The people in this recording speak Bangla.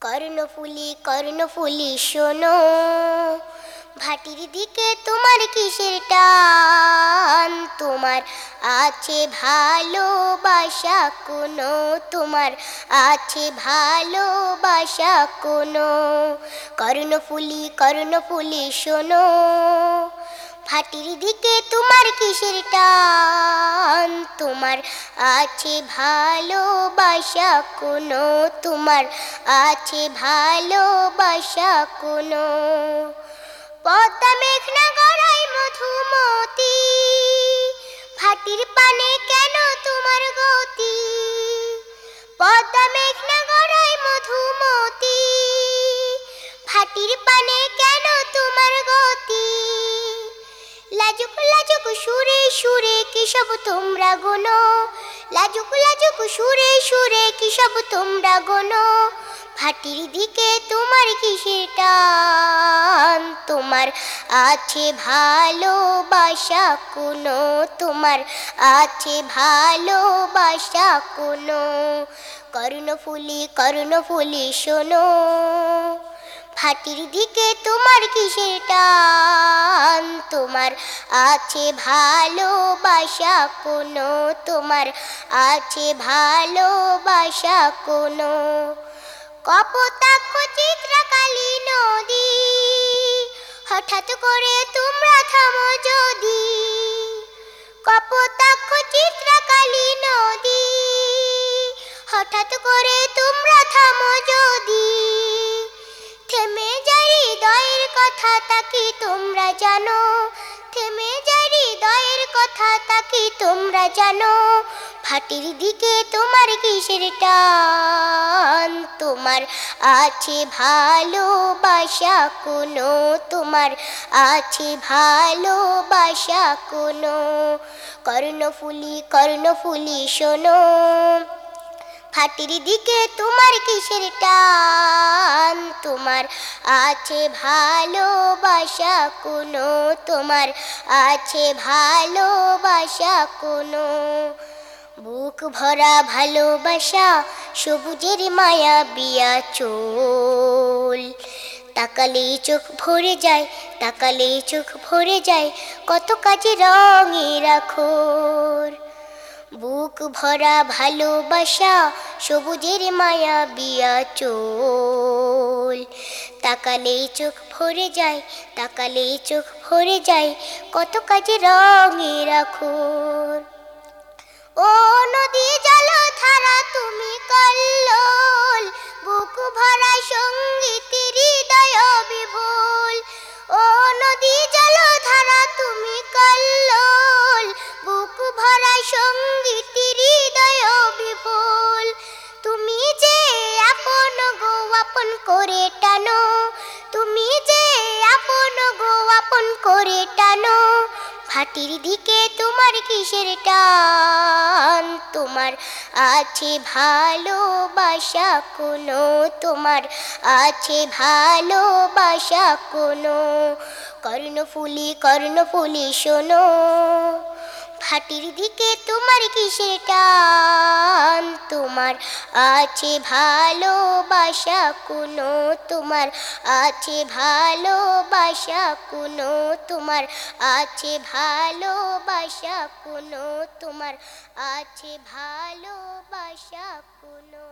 কর্ণফুলি কর্ণফুলি শোনো। ভাটির দিকে তোমার কিসের টান? তোমার আছে ভালোবাসা কোনো? তোমার আছে ভালোবাসা কোনো? কর্ণফুলি কর্ণফুলি শোনো। ভাটির দিকে তোমার কিসের টান? তোমার আছে ভালোবাসা কোনো? তোমার আছে ভালোবাসা কোনো? পদ্মা মেঘনা গড়াই মধুমতি, ভাটির পানে কেন তোমার গতি? পদ্মা মেঘনা লাজুক লাজুক, সুরে সুরে কি সব তোমরা গোনো? লাজুক লাজুক, সুরে সুরে কি সব তোমরা গোনো? ভাটির দিকে তোমার কিসের টান? তোমার আছে ভালোবাসা কোনো? তোমার আছে ভালোবাসা কোনো? কর্ণফুলি কর্ণফুলি শোনো। ভাটির দিকে তোমার কিসের টান? তোমার আছে ভালোবাসা কোনো? তোমার আছে ভালোবাসা কোনো? কপোতাক্ষ চিত্রকালী নদী, হঠাৎ করে তোমরা থামো যদি। জানো? থেমে যাই হৃদয়ের কথা তাকি তোমরা জানো? ফাটির দিকে তোমার কিসের টান? তোমার আছে ভালোবাসা কোনো? তোমার আছে ভালোবাসা কোনো? কর্ণফুলি কর্ণফুলি শোনো। ফাটির দিকে তোমার কিসের টান? তোমার আছে ভালোবাসা কোনো, তোমার আছে ভালোবাসা কোনো। বুক ভরা ভালোবাসা, সবুজের মায়া বিয়া চোল। তাকালেই চোখ ভরে যায় তাকালেই চোখ ভরে যায়, কত কাজে রঙে রাখোর বুক ভরা ভালোবাসা, সবুজের মায়া বিয়া চোল। তাকালেই চোখ ভরে যায় তাকালেই চোখ ভরে যায়, কত কাজে রঙে রাখোর ও নদী জল, ধারা তুমি কল্লোল, বুক ভরা করে টানো। তুমি যে আপন গো, আপন করে টানো। ভাটির দিকে তোমার কিসের টান? তোমার আছে ভালোবাসা কোনো? তোমার আছে ভালোবাসা কোনো? কর্ণফুলি কর্ণফুলি শোনো। ভাটির দিকে তোমার কিসের টান? তোমার আছে ভালোবাসা কোনো? তোমার আছে ভালোবাসা কোনো? তোমার আছে ভালোবাসা কোনো? তোমার আছে ভালোবাসা কোনো?